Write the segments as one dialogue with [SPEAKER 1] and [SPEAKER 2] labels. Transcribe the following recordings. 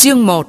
[SPEAKER 1] Chương 1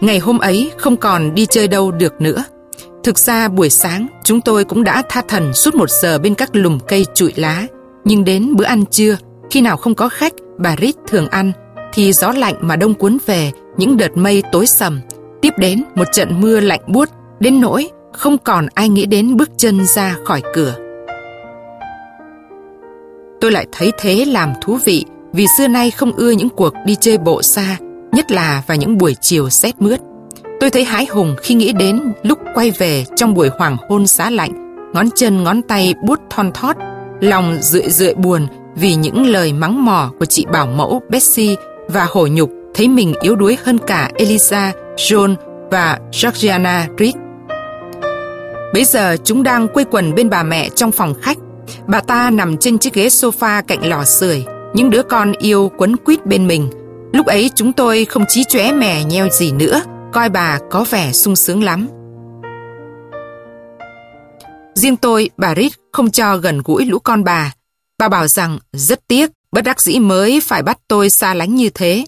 [SPEAKER 1] Ngày hôm ấy không còn đi chơi đâu được nữa. Thực ra buổi sáng chúng tôi cũng đã tha thần suốt một giờ bên các lùm cây trụi lá. Nhưng đến bữa ăn trưa, khi nào không có khách, bà Rít thường ăn, thì gió lạnh mà đông cuốn về, những đợt mây tối sầm. Tiếp đến một trận mưa lạnh buốt, đến nỗi không còn ai nghĩ đến bước chân ra khỏi cửa. Tôi lại thấy thế làm thú vị vì xưa nay không ưa những cuộc đi chơi bộ xa, nhất là vào những buổi chiều rét mướt. Tôi thấy hái hùng khi nghĩ đến lúc quay về trong buổi hoàng hôn giá lạnh, ngón chân ngón tay bút thon thót, lòng rượi rượi buồn vì những lời mắng mỏ của chị bảo mẫu Betsy và hổ nhục thấy mình yếu đuối hơn cả Elisa, John và Georgiana Reed. Bây giờ chúng đang quây quần bên bà mẹ trong phòng khách. Bà ta nằm trên chiếc ghế sofa cạnh lò sưởi, những đứa con yêu quấn quýt bên mình. Lúc ấy chúng tôi không chí chóe mè nheo gì nữa, coi bà có vẻ sung sướng lắm. Riêng tôi, bà Rít không cho gần gũi lũ con bà. Bà bảo rằng rất tiếc, bất đắc dĩ mới phải bắt tôi xa lánh như thế.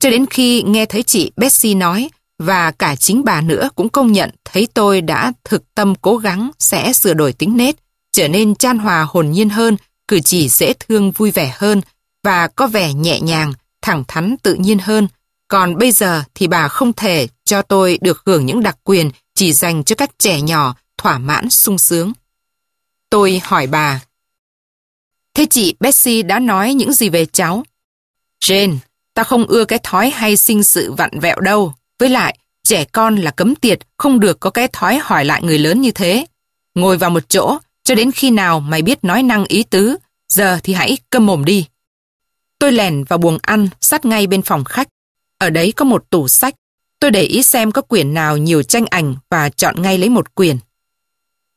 [SPEAKER 1] Cho đến khi nghe thấy chị Betsy nói và cả chính bà nữa cũng công nhận thấy tôi đã thực tâm cố gắng sẽ sửa đổi tính nết, trở nên chan hòa hồn nhiên hơn, cử chỉ dễ thương vui vẻ hơn và có vẻ nhẹ nhàng, thẳng thắn tự nhiên hơn, còn bây giờ thì bà không thể cho tôi được hưởng những đặc quyền chỉ dành cho các trẻ nhỏ thỏa mãn sung sướng. Tôi hỏi bà. Thế chị Betsy đã nói những gì về cháu? Jane, ta không ưa cái thói hay sinh sự vặn vẹo đâu. Với lại, trẻ con là cấm tiệt, không được có cái thói hỏi lại người lớn như thế. Ngồi vào một chỗ, cho đến khi nào mày biết nói năng ý tứ, giờ thì hãy câm mồm đi. Tôi lèn vào buồng ăn, sát ngay bên phòng khách. Ở đấy có một tủ sách. Tôi để ý xem có quyển nào nhiều tranh ảnh và chọn ngay lấy một quyển.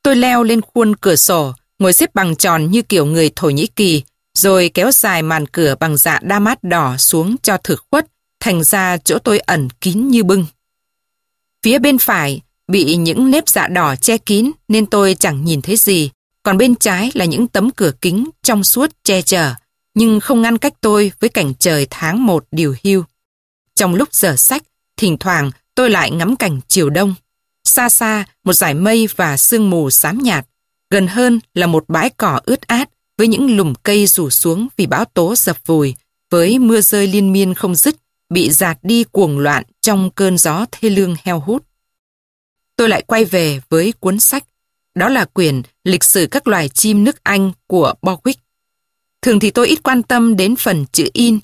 [SPEAKER 1] Tôi leo lên khuôn cửa sổ, ngồi xếp bằng tròn như kiểu người Thổ Nhĩ Kỳ, rồi kéo dài màn cửa bằng dạ đa mát đỏ xuống cho thực khuất, thành ra chỗ tôi ẩn kín như bưng. Phía bên phải bị những nếp dạ đỏ che kín nên tôi chẳng nhìn thấy gì, còn bên trái là những tấm cửa kính trong suốt che chở, nhưng không ngăn cách tôi với cảnh trời tháng một điều hưu. Trong lúc giờ sách, thỉnh thoảng tôi lại ngắm cảnh chiều đông. Xa xa, một dải mây và sương mù xám nhạt. Gần hơn là một bãi cỏ ướt át với những lùm cây rủ xuống vì bão tố dập vùi, với mưa rơi liên miên không dứt, bị giạt đi cuồng loạn trong cơn gió thê lương heo hút. Tôi lại quay về với cuốn sách. Đó là quyển Lịch sử các loài chim nước Anh của Borwick. Thường thì tôi ít quan tâm đến phần chữ in,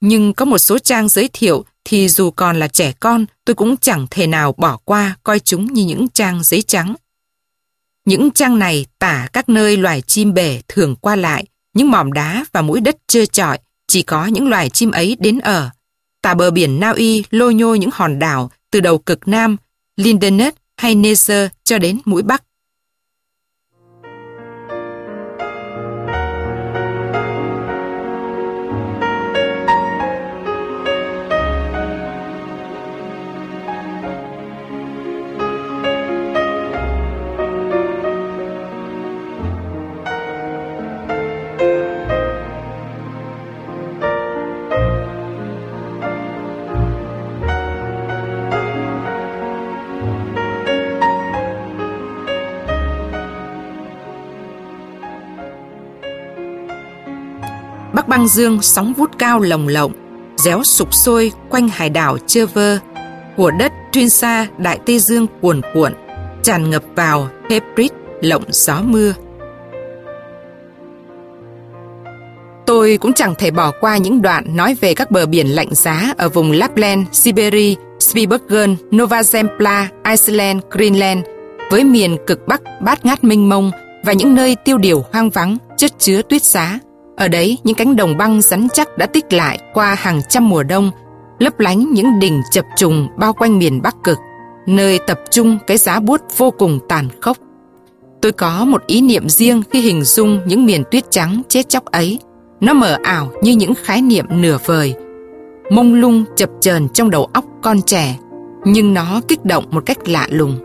[SPEAKER 1] nhưng có một số trang giới thiệu thì dù còn là trẻ con, tôi cũng chẳng thể nào bỏ qua coi chúng như những trang giấy trắng. Những trang này tả các nơi loài chim bể thường qua lại, những mỏm đá và mũi đất trơ trọi, chỉ có những loài chim ấy đến ở. Tả bờ biển Na Uy lôi nhô những hòn đảo từ đầu cực Nam, Lindenet hay Nezer cho đến mũi Bắc. Băng dương sóng vút cao lồng lộng, réo sục sôi quanh hải đảo chơ vơ, của đất Trinsa Đại Tây Dương cuồn cuộn, tràn ngập vào Hebrid lộng gió mưa. Tôi cũng chẳng thể bỏ qua những đoạn nói về các bờ biển lạnh giá ở vùng Lapland, Siberia, Spitzbergen, Nova Zembla, Iceland, Greenland, với miền cực Bắc bát ngát mênh mông và những nơi tiêu điều hoang vắng, chất chứa tuyết giá. Ở đấy, những cánh đồng băng rắn chắc đã tích lại qua hàng trăm mùa đông, lấp lánh những đỉnh chập trùng bao quanh miền Bắc Cực, nơi tập trung cái giá buốt vô cùng tàn khốc. Tôi có một ý niệm riêng khi hình dung những miền tuyết trắng chết chóc ấy. Nó mờ ảo như những khái niệm nửa vời, mông lung chập chờn trong đầu óc con trẻ, nhưng nó kích động một cách lạ lùng.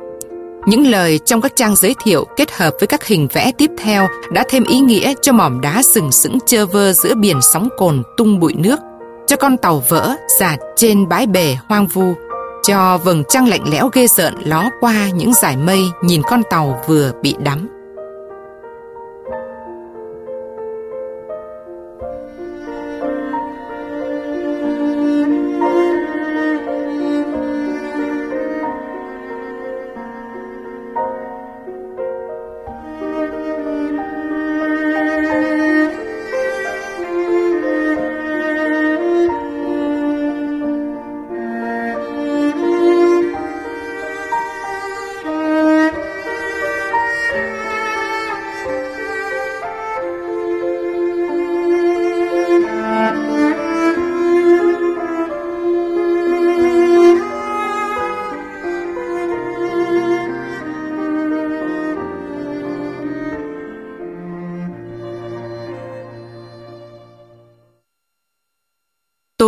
[SPEAKER 1] Những lời trong các trang giới thiệu kết hợp với các hình vẽ tiếp theo đã thêm ý nghĩa cho mỏm đá sừng sững chơ vơ giữa biển sóng cồn tung bụi nước, cho con tàu vỡ dạt trên bãi bể hoang vu, cho vầng trăng lạnh lẽo ghê rợn ló qua những dải mây nhìn con tàu vừa bị đắm.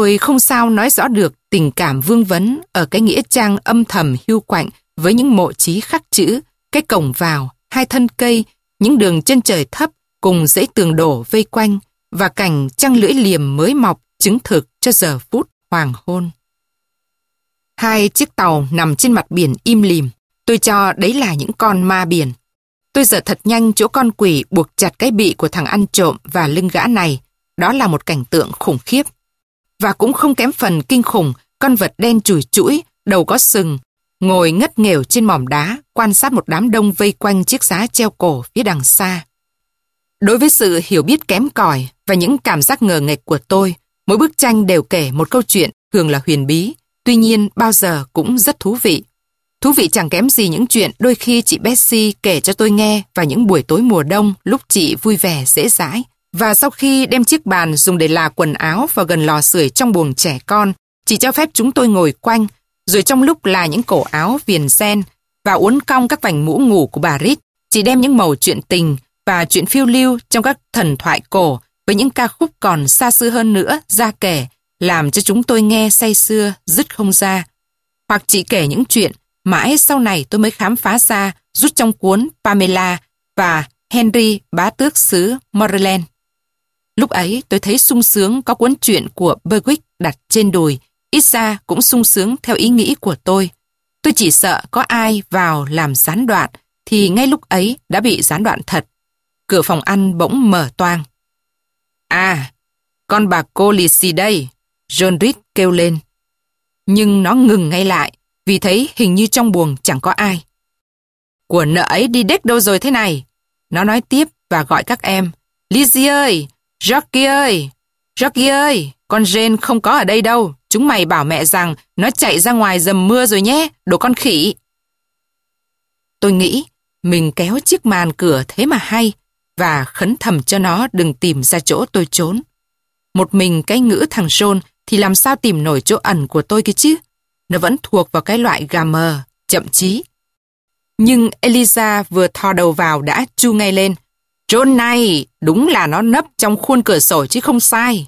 [SPEAKER 1] Tôi không sao nói rõ được tình cảm vương vấn ở cái nghĩa trang âm thầm hưu quạnh với những mộ trí khắc chữ, cái cổng vào, hai thân cây, những đường chân trời thấp cùng dãy tường đổ vây quanh và cảnh trăng lưỡi liềm mới mọc chứng thực cho giờ phút hoàng hôn. Hai chiếc tàu nằm trên mặt biển im lìm, tôi cho đấy là những con ma biển. Tôi giờ thật nhanh chỗ con quỷ buộc chặt cái bị của thằng ăn trộm và lưng gã này. Đó là một cảnh tượng khủng khiếp. Và cũng không kém phần kinh khủng, con vật đen chùi chuỗi, đầu có sừng, ngồi ngất nghèo trên mỏm đá, quan sát một đám đông vây quanh chiếc giá treo cổ phía đằng xa. Đối với sự hiểu biết kém cỏi và những cảm giác ngờ nghệch của tôi, mỗi bức tranh đều kể một câu chuyện thường là huyền bí, tuy nhiên bao giờ cũng rất thú vị. Thú vị chẳng kém gì những chuyện đôi khi chị Betsy kể cho tôi nghe vào những buổi tối mùa đông lúc chị vui vẻ dễ dãi. Và sau khi đem chiếc bàn dùng để là quần áo vào gần lò sưởi trong buồng trẻ con, chỉ cho phép chúng tôi ngồi quanh, rồi trong lúc là những cổ áo viền sen và uốn cong các vành mũ ngủ của bà Rít, chỉ đem những màu chuyện tình và chuyện phiêu lưu trong các thần thoại cổ với những ca khúc còn xa xưa hơn nữa ra kể, làm cho chúng tôi nghe say xưa, dứt không ra. Hoặc chỉ kể những chuyện mãi sau này tôi mới khám phá ra rút trong cuốn Pamela và Henry bá tước xứ Moreland. Lúc ấy tôi thấy sung sướng có cuốn truyện của Berwick đặt trên đùi, ít ra cũng sung sướng theo ý nghĩ của tôi. Tôi chỉ sợ có ai vào làm gián đoạn, thì ngay lúc ấy đã bị gián đoạn thật. Cửa phòng ăn bỗng mở toang. À, con bà cô lì xì đây, John Reed kêu lên. Nhưng nó ngừng ngay lại, vì thấy hình như trong buồng chẳng có ai. Của nợ ấy đi đếch đâu rồi thế này? Nó nói tiếp và gọi các em. Lizzie ơi, Rocky ơi! Rocky ơi! Con Jane không có ở đây đâu. Chúng mày bảo mẹ rằng nó chạy ra ngoài dầm mưa rồi nhé, đồ con khỉ. Tôi nghĩ mình kéo chiếc màn cửa thế mà hay và khấn thầm cho nó đừng tìm ra chỗ tôi trốn. Một mình cái ngữ thằng John thì làm sao tìm nổi chỗ ẩn của tôi kia chứ? Nó vẫn thuộc vào cái loại gà mờ, chậm chí. Nhưng Eliza vừa thò đầu vào đã chu ngay lên. John này, đúng là nó nấp trong khuôn cửa sổ chứ không sai.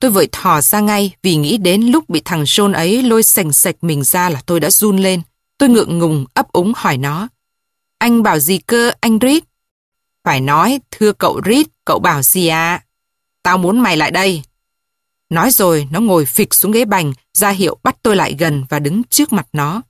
[SPEAKER 1] Tôi vội thò ra ngay vì nghĩ đến lúc bị thằng John ấy lôi sành sạch mình ra là tôi đã run lên. Tôi ngượng ngùng ấp úng hỏi nó. Anh bảo gì cơ, anh Reed? Phải nói, thưa cậu Reed, cậu bảo gì à? Tao muốn mày lại đây. Nói rồi, nó ngồi phịch xuống ghế bành, ra hiệu bắt tôi lại gần và đứng trước mặt nó.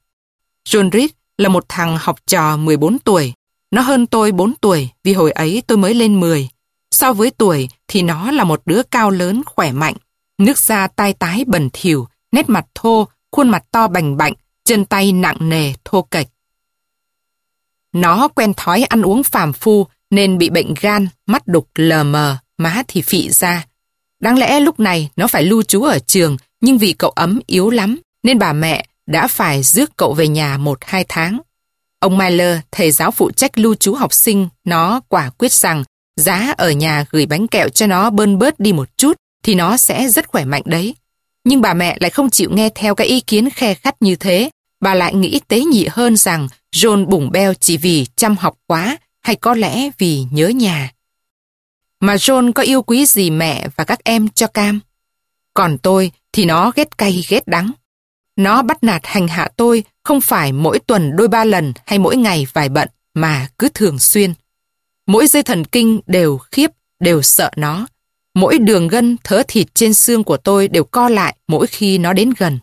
[SPEAKER 1] John Reed là một thằng học trò 14 tuổi. Nó hơn tôi 4 tuổi vì hồi ấy tôi mới lên 10. So với tuổi thì nó là một đứa cao lớn khỏe mạnh, nước da tai tái bẩn thỉu, nét mặt thô, khuôn mặt to bành bạnh, chân tay nặng nề, thô kệch. Nó quen thói ăn uống phàm phu nên bị bệnh gan, mắt đục lờ mờ, má thì phị ra. Đáng lẽ lúc này nó phải lưu trú ở trường nhưng vì cậu ấm yếu lắm nên bà mẹ đã phải rước cậu về nhà một hai tháng. Ông Myler, thầy giáo phụ trách lưu trú học sinh, nó quả quyết rằng giá ở nhà gửi bánh kẹo cho nó bơn bớt đi một chút thì nó sẽ rất khỏe mạnh đấy. Nhưng bà mẹ lại không chịu nghe theo cái ý kiến khe khắt như thế. Bà lại nghĩ tế nhị hơn rằng John bùng beo chỉ vì chăm học quá hay có lẽ vì nhớ nhà. Mà John có yêu quý gì mẹ và các em cho Cam? Còn tôi thì nó ghét cay ghét đắng. Nó bắt nạt hành hạ tôi không phải mỗi tuần đôi ba lần hay mỗi ngày vài bận mà cứ thường xuyên. Mỗi dây thần kinh đều khiếp, đều sợ nó. Mỗi đường gân thớ thịt trên xương của tôi đều co lại mỗi khi nó đến gần.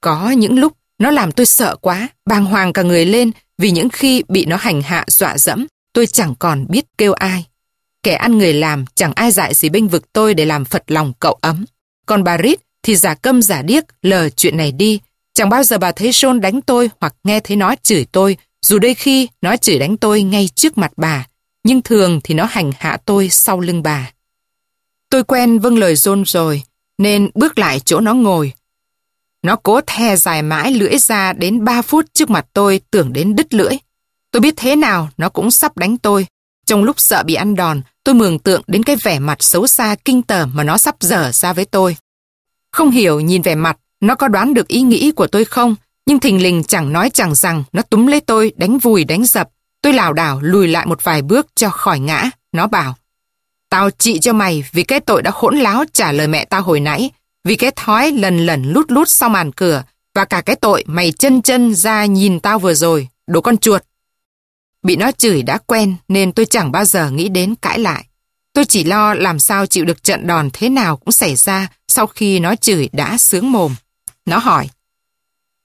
[SPEAKER 1] Có những lúc nó làm tôi sợ quá, bàng hoàng cả người lên vì những khi bị nó hành hạ dọa dẫm, tôi chẳng còn biết kêu ai. Kẻ ăn người làm chẳng ai dạy gì bênh vực tôi để làm phật lòng cậu ấm. Còn bà Rít thì giả câm giả điếc lờ chuyện này đi. Chẳng bao giờ bà thấy John đánh tôi hoặc nghe thấy nó chửi tôi, dù đôi khi nó chửi đánh tôi ngay trước mặt bà, nhưng thường thì nó hành hạ tôi sau lưng bà. Tôi quen vâng lời John rồi, nên bước lại chỗ nó ngồi. Nó cố thè dài mãi lưỡi ra đến 3 phút trước mặt tôi tưởng đến đứt lưỡi. Tôi biết thế nào nó cũng sắp đánh tôi. Trong lúc sợ bị ăn đòn, tôi mường tượng đến cái vẻ mặt xấu xa kinh tởm mà nó sắp dở ra với tôi. Không hiểu nhìn vẻ mặt, nó có đoán được ý nghĩ của tôi không, nhưng thình lình chẳng nói chẳng rằng nó túm lấy tôi đánh vùi đánh dập. Tôi lảo đảo lùi lại một vài bước cho khỏi ngã. Nó bảo, tao trị cho mày vì cái tội đã hỗn láo trả lời mẹ tao hồi nãy, vì cái thói lần lần lút lút sau màn cửa, và cả cái tội mày chân chân ra nhìn tao vừa rồi, đồ con chuột. Bị nó chửi đã quen nên tôi chẳng bao giờ nghĩ đến cãi lại. Tôi chỉ lo làm sao chịu được trận đòn thế nào cũng xảy ra sau khi nó chửi đã sướng mồm. Nó hỏi,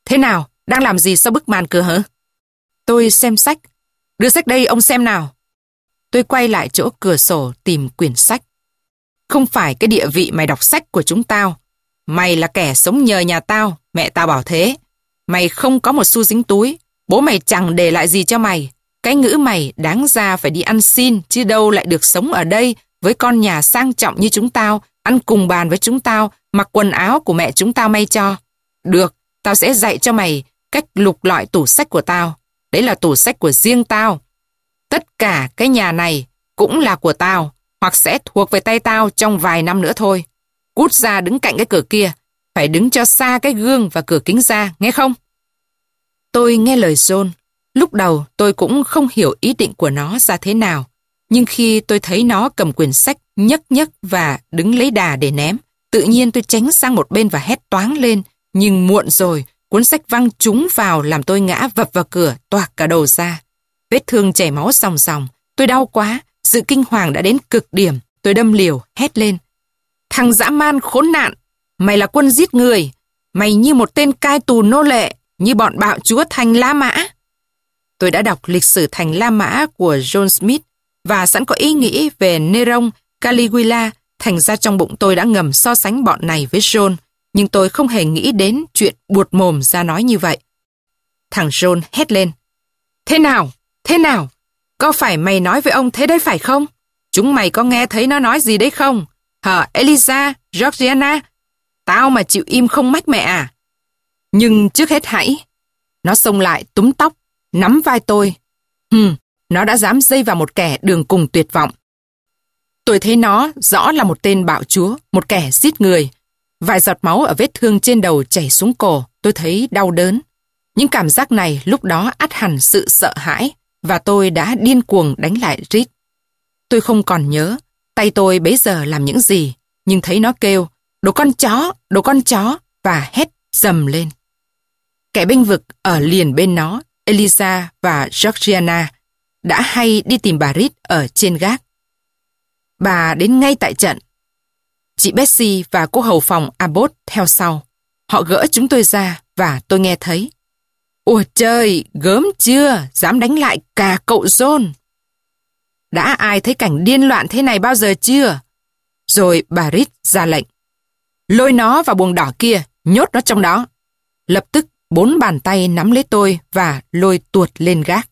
[SPEAKER 1] Thế nào, đang làm gì sau bức màn cửa hả? Tôi xem sách. Đưa sách đây ông xem nào. Tôi quay lại chỗ cửa sổ tìm quyển sách. Không phải cái địa vị mày đọc sách của chúng tao. Mày là kẻ sống nhờ nhà tao, mẹ tao bảo thế. Mày không có một xu dính túi, bố mày chẳng để lại gì cho mày. Cái ngữ mày đáng ra phải đi ăn xin, chứ đâu lại được sống ở đây với con nhà sang trọng như chúng tao, ăn cùng bàn với chúng tao, mặc quần áo của mẹ chúng tao may cho. Được, tao sẽ dạy cho mày cách lục lọi tủ sách của tao. Đấy là tủ sách của riêng tao. Tất cả cái nhà này cũng là của tao, hoặc sẽ thuộc về tay tao trong vài năm nữa thôi. Cút ra đứng cạnh cái cửa kia, phải đứng cho xa cái gương và cửa kính ra, nghe không? Tôi nghe lời John. Lúc đầu tôi cũng không hiểu ý định của nó ra thế nào. Nhưng khi tôi thấy nó cầm quyển sách nhấc nhấc và đứng lấy đà để ném, tự nhiên tôi tránh sang một bên và hét toáng lên. Nhưng muộn rồi, cuốn sách văng trúng vào làm tôi ngã vập vào cửa, toạc cả đầu ra. Vết thương chảy máu sòng sòng, tôi đau quá, sự kinh hoàng đã đến cực điểm. Tôi đâm liều, hét lên. Thằng dã man khốn nạn, mày là quân giết người, mày như một tên cai tù nô lệ, như bọn bạo chúa thành La Mã. Tôi đã đọc lịch sử thành La Mã của John Smith và sẵn có ý nghĩ về Neron, Caligula, thành ra trong bụng tôi đã ngầm so sánh bọn này với John, nhưng tôi không hề nghĩ đến chuyện buột mồm ra nói như vậy. Thằng John hét lên. Thế nào? Thế nào? Có phải mày nói với ông thế đấy phải không? Chúng mày có nghe thấy nó nói gì đấy không? Hờ, Elisa, Georgiana? Tao mà chịu im không mách mẹ à? Nhưng trước hết hãy. Nó xông lại túm tóc, nắm vai tôi. Hừm, nó đã dám dây vào một kẻ đường cùng tuyệt vọng. Tôi thấy nó rõ là một tên bạo chúa, một kẻ giết người. Vài giọt máu ở vết thương trên đầu chảy xuống cổ, tôi thấy đau đớn. Những cảm giác này lúc đó át hẳn sự sợ hãi và tôi đã điên cuồng đánh lại Rít. Tôi không còn nhớ tay tôi bấy giờ làm những gì, nhưng thấy nó kêu đồ con chó, đồ con chó và hét dầm lên. Kẻ binh vực ở liền bên nó, Elisa và Georgiana, đã hay đi tìm bà Reed ở trên gác. Bà đến ngay tại trận. Chị Betsy và cô hầu phòng Abbott theo sau. Họ gỡ chúng tôi ra và tôi nghe thấy. Ủa trời, gớm chưa, dám đánh lại cả cậu John. Đã ai thấy cảnh điên loạn thế này bao giờ chưa? Rồi bà Reed ra lệnh. Lôi nó vào buồng đỏ kia, nhốt nó trong đó. Lập tức bốn bàn tay nắm lấy tôi và lôi tuột lên gác.